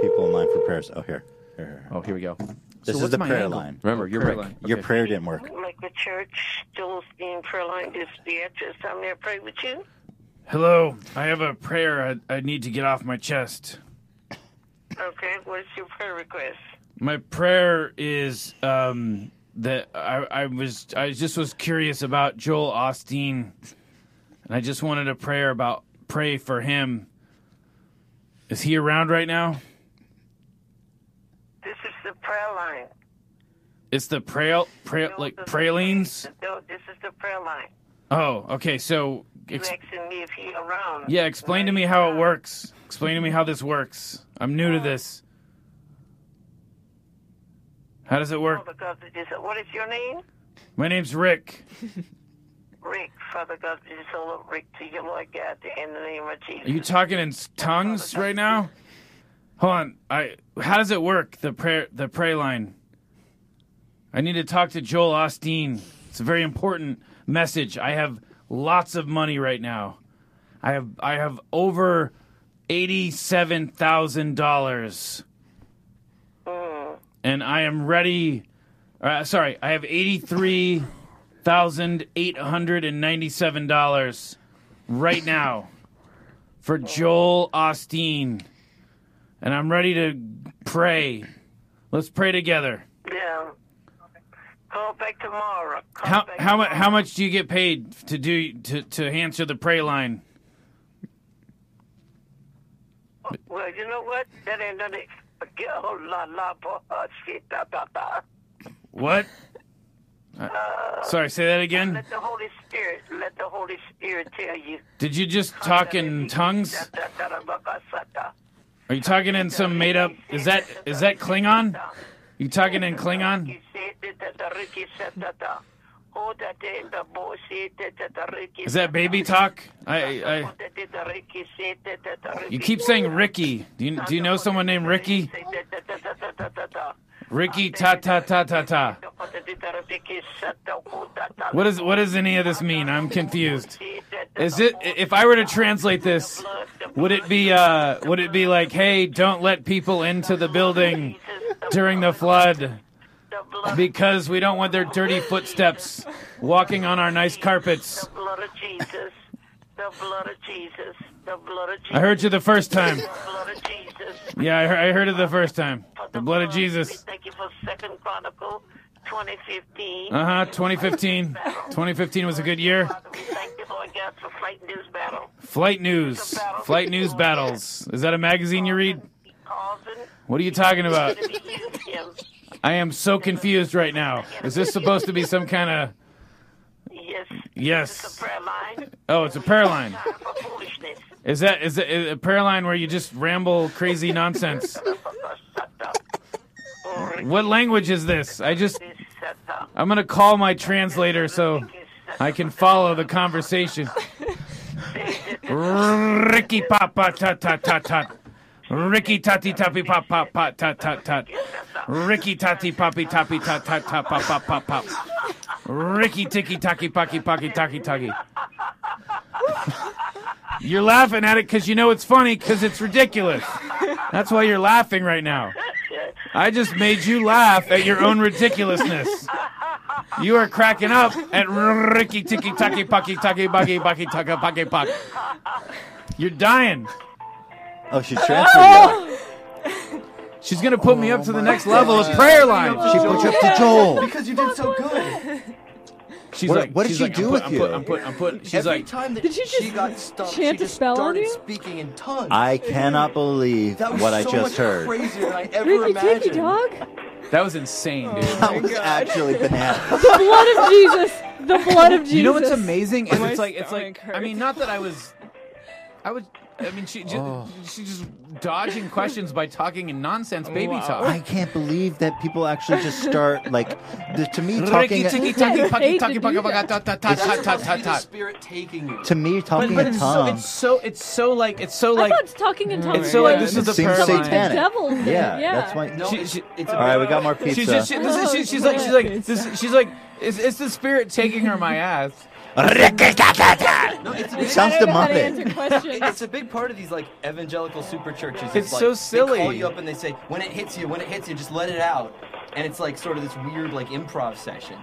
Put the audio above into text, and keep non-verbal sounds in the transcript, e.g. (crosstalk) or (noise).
people in line for prayers. Oh, here. Here, here. Oh, here we go. This So is what's the my prayer angle? line. Remember, you're Prayer Rick. line. Your Okay. prayer didn't work. Like the church, Joel Osteen prayer line is the address. I'm there to pray with you. Hello, I have a prayer I, I need to get off my chest. Okay, what's your prayer request? My prayer is um, that I, I was I just was curious about Joel Osteen, and I just wanted a prayer about pray for him. Is he around right now? This is the prayer line. It's the prayer, prayer like pralines. No, this is the prayer line. Oh, okay. So, ex- asking me if he around? yeah, explain to me how it uh, works. Explain to me how this works. I'm new to uh, this. How does it work? Father God, we what is your name? My name's Rick. (laughs) Rick. Father God, we just hold Rick to you, Lord God, in the name of Jesus. Are you talking in tongues right now? Hold on. I how does it work? The prayer the pray line. I need to talk to Joel Osteen. It's a very important message. I have lots of money right now. I have I have over eighty seven thousand dollars. And I am ready uh, sorry, I have eighty three thousand eight hundred and ninety seven dollars right now for Joel Osteen. And I'm ready to pray. Let's pray together. Call back tomorrow. Call How back how much tomorrow. how much do you get paid to do to to answer the pray line? Well, you know what? That ain't nothing. Oh, la, la, bo- uh, shit, da, da, da. What? Uh, sorry, say that again. Let the Holy Spirit, let the Holy Spirit tell you. Did you just talk in tongues? Are you talking in some made up? Is that is that Klingon? You talking in Klingon? Is that baby talk? I, I you keep saying Ricky. Do you do you know someone named Ricky? Ricky ta ta ta ta ta. What does what does any of this mean? I'm confused. Is it if I were to translate this, would it be uh would it be like, "Hey, don't let people into the building during the flood because we don't want their dirty footsteps walking on our nice carpets." The blood of Jesus. The blood of Jesus. The blood of Jesus. I heard you the first time. The blood of Jesus. Yeah, I heard, I heard it the first time. The blood of Jesus. thank you for Second Chronicle 2015. Uh huh. 2015. 2015 was a good year. We thank God, for Flight News Battle. Flight News. Flight News Battles. Is that a magazine you read? What are you talking about? to be used him. I am so confused right now. Is this supposed to be some kind of. Yes. It's a Yes. prayer line. Oh, it's a prayer line. Time for foolishness. Is that is it is it a prayer line where you just ramble crazy nonsense? (laughs) What language is this? I just I'm gonna call my translator so I can follow the conversation. (laughs) Ricky papa ta ta ta ta. Ricky tati tapi pop pop pop ta ta ta. Ricky tati papi tapi ta ta ta pop pop pop pop. Ricky tiki taki paki paki taki taki. You're laughing at it because you know it's funny because it's ridiculous. That's why you're laughing right now. I just made you laugh at your own ridiculousness. You are cracking up at Ricky Tiki Taki Paki Taki Baki Baki Taka Paki Pak. You're dying. Oh, she transferred you. (laughs) She's gonna put me up to the next oh level of prayer line. She put you up to Joel. Because you did so good. She's What- like, what did she's she like, do I'm with put, you? I'm put, I'm put, I'm put. She's Every like, time that Did she she just got stuck, chant she a just spell on started you? speaking in tongues. I cannot believe that was what I so just much heard. crazier than I ever Ricky imagined. Tiki Dog? that was insane, dude. Oh that was actually (laughs) bananas. The blood of Jesus. The blood of Jesus. You know what's amazing? Is My it's like it's stomach like I mean, not that I was, I was. I mean, she just, Oh. she's just dodging questions by talking in nonsense baby Wow. talk. I can't believe that people actually just start like the, to me talking (laughs) to spirit taking you. to me talking but in it's so tongues. it's so it's so like it's so I like thought it's talking in tongues. it's so like was this is It the seems satanic. devil yeah, Yeah. that's why. No, She- it's, she- it's All right, we got more pizza. She's just she, this is, she, she's oh, like she's like she's like it's, it's the spirit taking her my ass. No, it's a It big, sounds I don't know how to demonic. it's a big part of these like evangelical super churches. is, It's like, so silly. They call you up and they say, when it hits you, when it hits you, just let it out. And it's like sort of this weird like improv session.